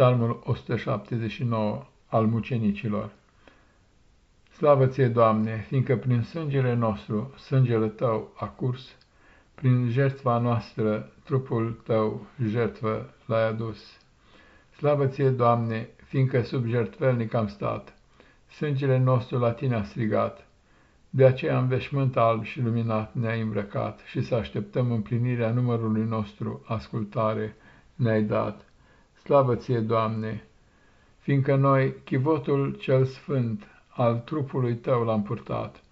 Psalmul 179 al mucenicilor. Slavă ție, Doamne, fiindcă prin sângele nostru, sângele Tău a curs, prin jertfa noastră, trupul Tău, jertfă l-ai adus. Slavă ție, Doamne, fiindcă sub jertfelnic am stat, sângele nostru la Tine a strigat, de aceea în veșmânt alb și luminat ne-ai îmbrăcat și să așteptăm împlinirea numărului nostru, ascultare ne-ai dat. Slavă ție, Doamne, fiindcă noi chivotul cel sfânt al trupului tău l-am purtat,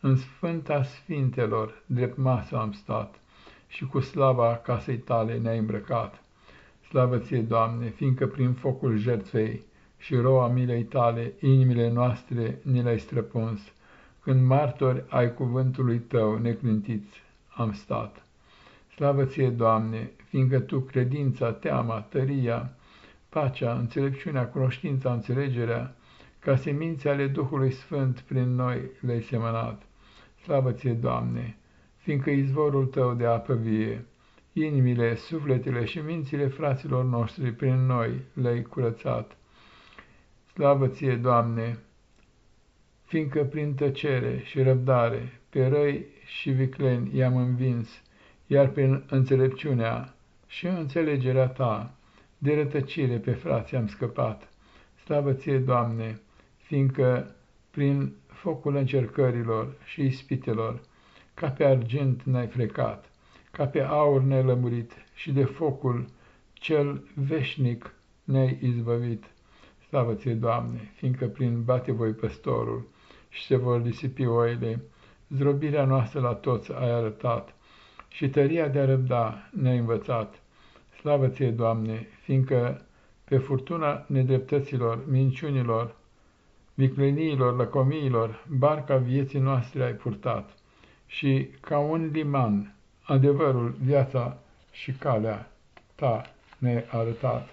în sfânta sfintelor drept masă am stat și cu slava casei tale ne-ai îmbrăcat. Slavă ție, Doamne, fiindcă prin focul jertfei și roa milei tale inimile noastre ni le-ai străpuns, când martori ai cuvântului tău neclintiți am stat. Slavă ție, Doamne, fiindcă Tu credința, teama, tăria, pacea, înțelepciunea, cunoștința, înțelegerea, ca semințe ale Duhului Sfânt prin noi le-ai semănat. Slavă ție, Doamne, fiindcă izvorul Tău de apă vie, inimile, sufletele și mințile fraților noștri prin noi le-ai curățat. Slavă ție, Doamne, fiindcă prin tăcere și răbdare pe răi și vicleni i-am învins, iar prin înțelepciunea și înțelegerea Ta, de rătăcire pe frații am scăpat. Slavă ție, Doamne, fiindcă prin focul încercărilor și ispitelor, ca pe argint ne-ai frecat, ca pe aur ne-ai lămurit și de focul cel veșnic ne-ai izbăvit. Slavă ție, Doamne, fiindcă prin bate voi păstorul și se vor disipi oile, zdrobirea noastră la toți ai arătat și tăria de a răbda ne-ai învățat. Slavă ție, Doamne, fiindcă pe furtuna nedreptăților, minciunilor, vicleniilor, lăcomiilor, barca vieții noastre ai purtat și ca un liman, adevărul, viața și calea ta ne-ai arătat.